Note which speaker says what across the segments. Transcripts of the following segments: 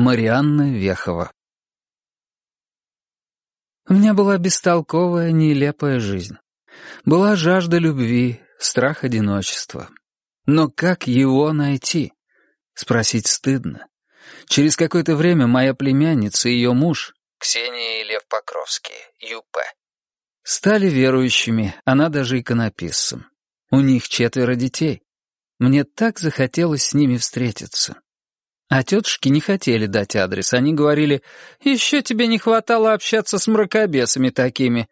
Speaker 1: Марианна Вехова У меня была бестолковая, нелепая жизнь. Была жажда любви, страх одиночества. Но как его найти? Спросить стыдно. Через какое-то время моя племянница и ее муж, Ксения и Лев Покровский, ЮП, стали верующими, она даже иконописцем. У них четверо детей. Мне так захотелось с ними встретиться. А тетушки не хотели дать адрес. Они говорили, еще тебе не хватало общаться с мракобесами такими.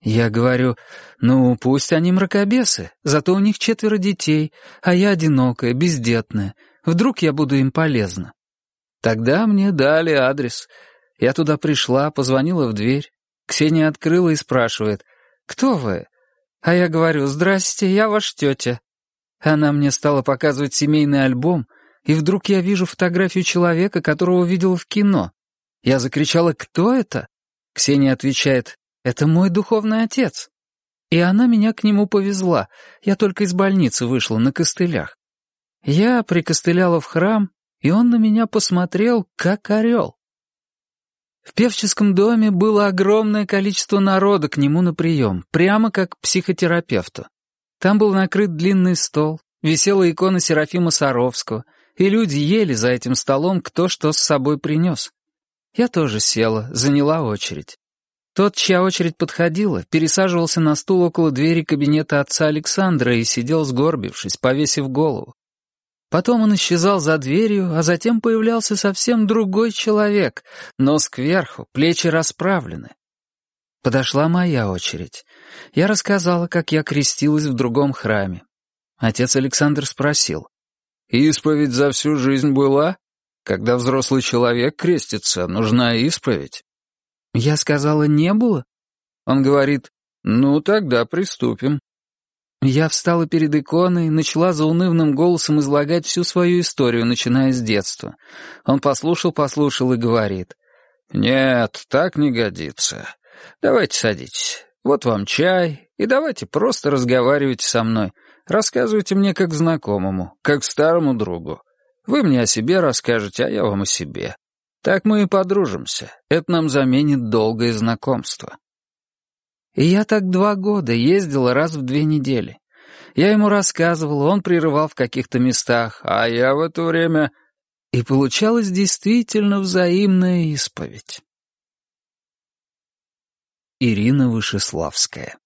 Speaker 1: Я говорю, ну, пусть они мракобесы, зато у них четверо детей, а я одинокая, бездетная. Вдруг я буду им полезна. Тогда мне дали адрес. Я туда пришла, позвонила в дверь. Ксения открыла и спрашивает, «Кто вы?» А я говорю, «Здрасте, я ваш тетя». Она мне стала показывать семейный альбом — и вдруг я вижу фотографию человека, которого видел в кино. Я закричала «Кто это?» Ксения отвечает «Это мой духовный отец». И она меня к нему повезла. Я только из больницы вышла на костылях. Я прикостыляла в храм, и он на меня посмотрел, как орел. В певческом доме было огромное количество народа к нему на прием, прямо как к психотерапевту. Там был накрыт длинный стол, висела икона Серафима Саровского — и люди ели за этим столом кто что с собой принес. Я тоже села, заняла очередь. Тот, чья очередь подходила, пересаживался на стул около двери кабинета отца Александра и сидел сгорбившись, повесив голову. Потом он исчезал за дверью, а затем появлялся совсем другой человек, нос кверху, плечи расправлены. Подошла моя очередь. Я рассказала, как я крестилась в другом храме. Отец Александр спросил, Исповедь за всю жизнь была? Когда взрослый человек крестится, нужна исповедь. Я сказала, не было. Он говорит, ну тогда приступим. Я встала перед иконой, начала заунывным голосом излагать всю свою историю, начиная с детства. Он послушал-послушал и говорит, «Нет, так не годится. Давайте садитесь. Вот вам чай, и давайте просто разговаривайте со мной. Рассказывайте мне как знакомому, как старому другу. Вы мне о себе расскажете, а я вам о себе. Так мы и подружимся. Это нам заменит долгое знакомство. И я так два года ездила раз в две недели. Я ему рассказывал, он прерывал в каких-то местах, а я в это время... И получалась действительно взаимная исповедь. Ирина Вышеславская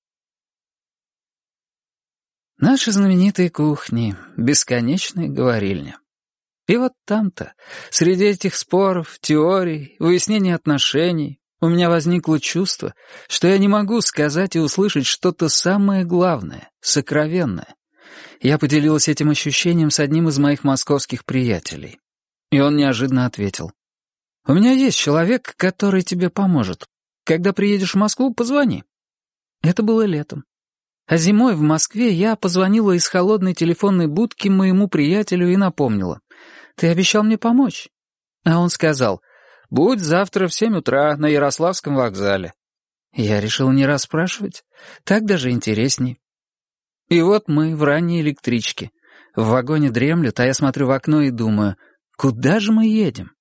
Speaker 1: Наши знаменитые кухни, бесконечная говорильня. И вот там-то, среди этих споров, теорий, выяснений отношений, у меня возникло чувство, что я не могу сказать и услышать что-то самое главное, сокровенное. Я поделилась этим ощущением с одним из моих московских приятелей. И он неожиданно ответил. «У меня есть человек, который тебе поможет. Когда приедешь в Москву, позвони». Это было летом. А зимой в Москве я позвонила из холодной телефонной будки моему приятелю и напомнила. «Ты обещал мне помочь». А он сказал, «Будь завтра в семь утра на Ярославском вокзале». Я решил не расспрашивать. Так даже интересней. И вот мы в ранней электричке. В вагоне дремлют, а я смотрю в окно и думаю, куда же мы едем?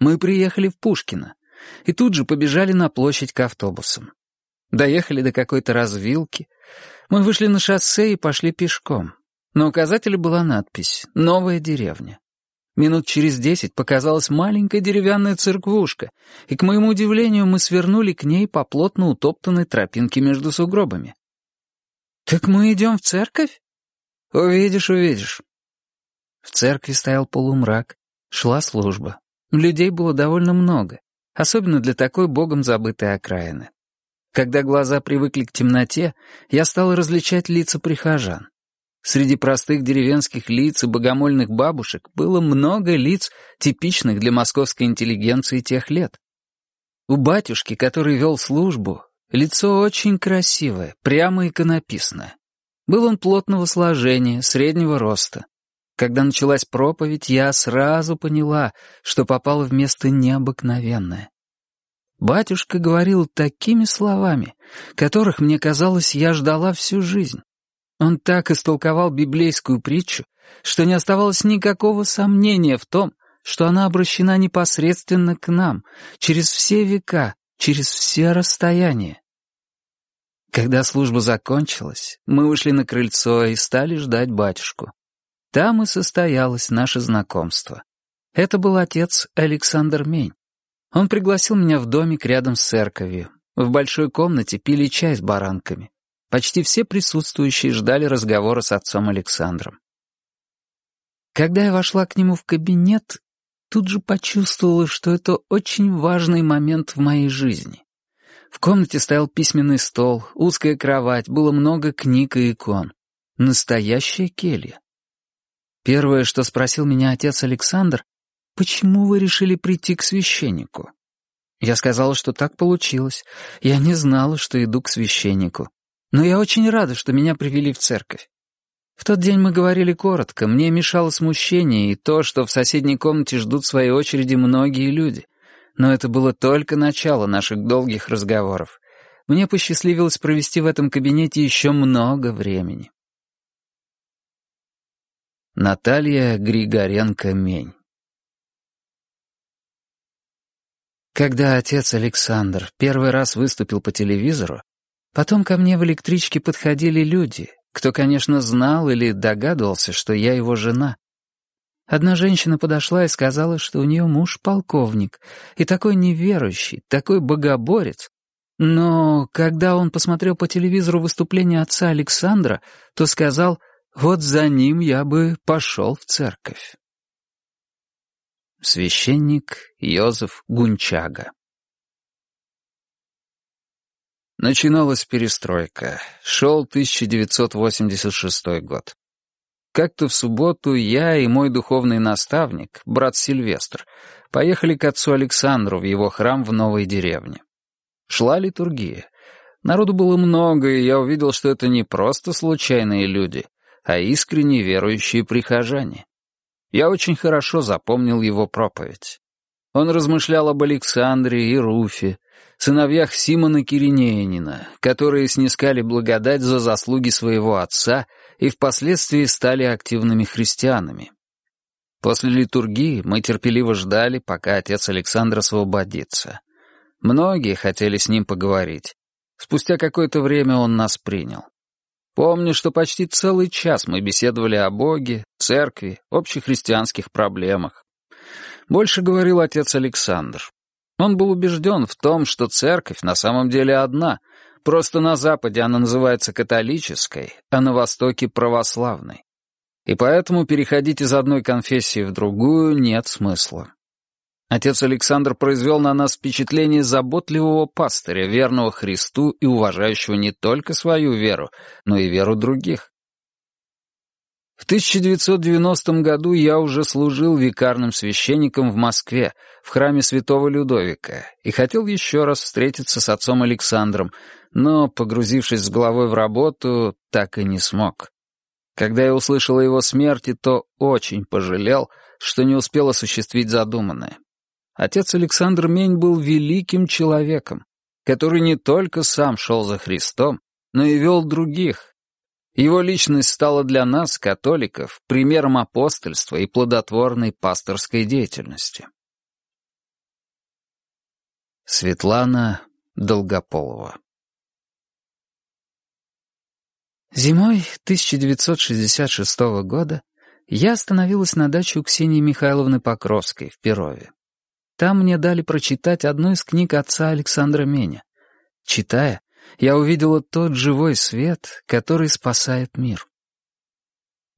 Speaker 1: Мы приехали в Пушкино. И тут же побежали на площадь к автобусам. Доехали до какой-то развилки. Мы вышли на шоссе и пошли пешком. На указателе была надпись «Новая деревня». Минут через десять показалась маленькая деревянная церквушка, и, к моему удивлению, мы свернули к ней по плотно утоптанной тропинке между сугробами. «Так мы идем в церковь?» «Увидишь, увидишь». В церкви стоял полумрак, шла служба. Людей было довольно много, особенно для такой богом забытой окраины. Когда глаза привыкли к темноте, я стал различать лица прихожан. Среди простых деревенских лиц и богомольных бабушек было много лиц, типичных для московской интеллигенции тех лет. У батюшки, который вел службу, лицо очень красивое, прямо иконописное. Был он плотного сложения, среднего роста. Когда началась проповедь, я сразу поняла, что попала в место необыкновенное. Батюшка говорил такими словами, которых, мне казалось, я ждала всю жизнь. Он так истолковал библейскую притчу, что не оставалось никакого сомнения в том, что она обращена непосредственно к нам, через все века, через все расстояния. Когда служба закончилась, мы вышли на крыльцо и стали ждать батюшку. Там и состоялось наше знакомство. Это был отец Александр Мень. Он пригласил меня в домик рядом с церковью. В большой комнате пили чай с баранками. Почти все присутствующие ждали разговора с отцом Александром. Когда я вошла к нему в кабинет, тут же почувствовала, что это очень важный момент в моей жизни. В комнате стоял письменный стол, узкая кровать, было много книг и икон. Настоящая келья. Первое, что спросил меня отец Александр, «Почему вы решили прийти к священнику?» Я сказала, что так получилось. Я не знала, что иду к священнику. Но я очень рада, что меня привели в церковь. В тот день мы говорили коротко, мне мешало смущение и то, что в соседней комнате ждут своей очереди многие люди. Но это было только начало наших долгих разговоров. Мне посчастливилось провести в этом кабинете еще много времени. Наталья Григоренко-Мень Когда отец Александр первый раз выступил по телевизору, потом ко мне в электричке подходили люди, кто, конечно, знал или догадывался, что я его жена. Одна женщина подошла и сказала, что у нее муж полковник, и такой неверующий, такой богоборец. Но когда он посмотрел по телевизору выступление отца Александра, то сказал, вот за ним я бы пошел в церковь. Священник Йозеф Гунчага Начиналась перестройка. Шел 1986 год. Как-то в субботу я и мой духовный наставник, брат Сильвестр, поехали к отцу Александру в его храм в новой деревне. Шла литургия. Народу было много, и я увидел, что это не просто случайные люди, а искренне верующие прихожане. Я очень хорошо запомнил его проповедь. Он размышлял об Александре и Руфе, сыновьях Симона Киринеянина, которые снискали благодать за заслуги своего отца и впоследствии стали активными христианами. После литургии мы терпеливо ждали, пока отец Александр освободится. Многие хотели с ним поговорить. Спустя какое-то время он нас принял. Помню, что почти целый час мы беседовали о Боге, церкви, общехристианских проблемах. Больше говорил отец Александр. Он был убежден в том, что церковь на самом деле одна, просто на Западе она называется католической, а на Востоке — православной. И поэтому переходить из одной конфессии в другую нет смысла. Отец Александр произвел на нас впечатление заботливого пастыря, верного Христу и уважающего не только свою веру, но и веру других. В 1990 году я уже служил викарным священником в Москве, в храме святого Людовика, и хотел еще раз встретиться с отцом Александром, но, погрузившись с головой в работу, так и не смог. Когда я услышал о его смерти, то очень пожалел, что не успел осуществить задуманное. Отец Александр Мень был великим человеком, который не только сам шел за Христом, но и вел других. Его личность стала для нас, католиков, примером апостольства и плодотворной пасторской деятельности. Светлана Долгополова Зимой 1966 года я остановилась на даче у Ксении Михайловны Покровской в Перове. Там мне дали прочитать одну из книг отца Александра Меня. Читая, я увидела тот живой свет, который спасает мир.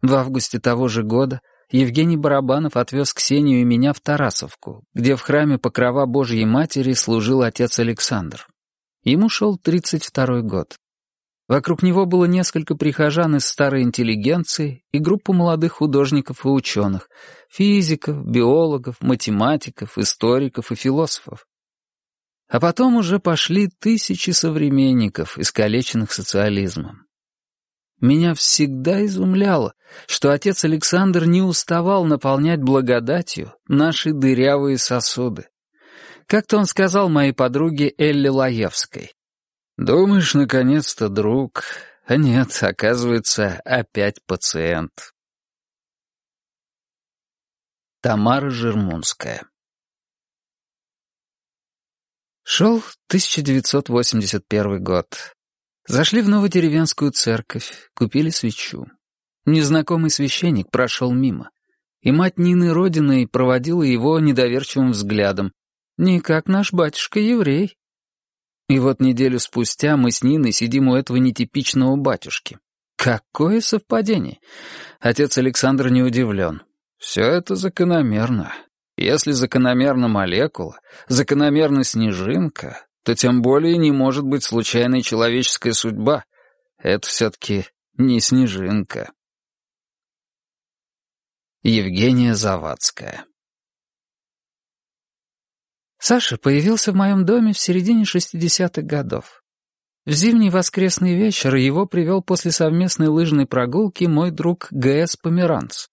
Speaker 1: В августе того же года Евгений Барабанов отвез Ксению и меня в Тарасовку, где в храме Покрова Божьей Матери служил отец Александр. Ему шел 32-й год. Вокруг него было несколько прихожан из старой интеллигенции и группа молодых художников и ученых, физиков, биологов, математиков, историков и философов. А потом уже пошли тысячи современников, искалеченных социализмом. Меня всегда изумляло, что отец Александр не уставал наполнять благодатью наши дырявые сосуды. Как-то он сказал моей подруге Элле Лаевской, Думаешь, наконец-то друг, а нет, оказывается, опять пациент. Тамара Жермунская Шел 1981 год. Зашли в новодеревенскую церковь, купили свечу. Незнакомый священник прошел мимо, и мать Нины Родиной проводила его недоверчивым взглядом. Не как наш батюшка-еврей. И вот неделю спустя мы с Ниной сидим у этого нетипичного батюшки. Какое совпадение! Отец Александр не удивлен. Все это закономерно. Если закономерна молекула, закономерна снежинка, то тем более не может быть случайной человеческая судьба. Это все-таки не снежинка. Евгения Завадская Саша появился в моем доме в середине 60-х годов. В зимний воскресный вечер его привел после совместной лыжной прогулки мой друг Г.С. Померанц.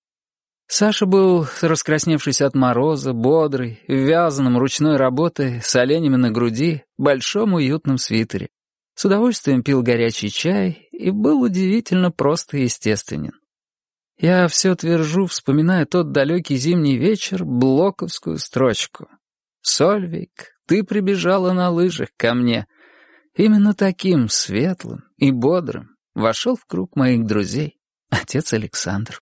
Speaker 1: Саша был раскрасневшийся от мороза, бодрый, в вязаном ручной работы, с оленями на груди, большом уютном свитере. С удовольствием пил горячий чай и был удивительно просто и естественен. Я все твержу, вспоминая тот далекий зимний вечер, блоковскую строчку. «Сольвик, ты прибежала на лыжах ко мне». Именно таким светлым и бодрым вошел в круг моих друзей отец Александр.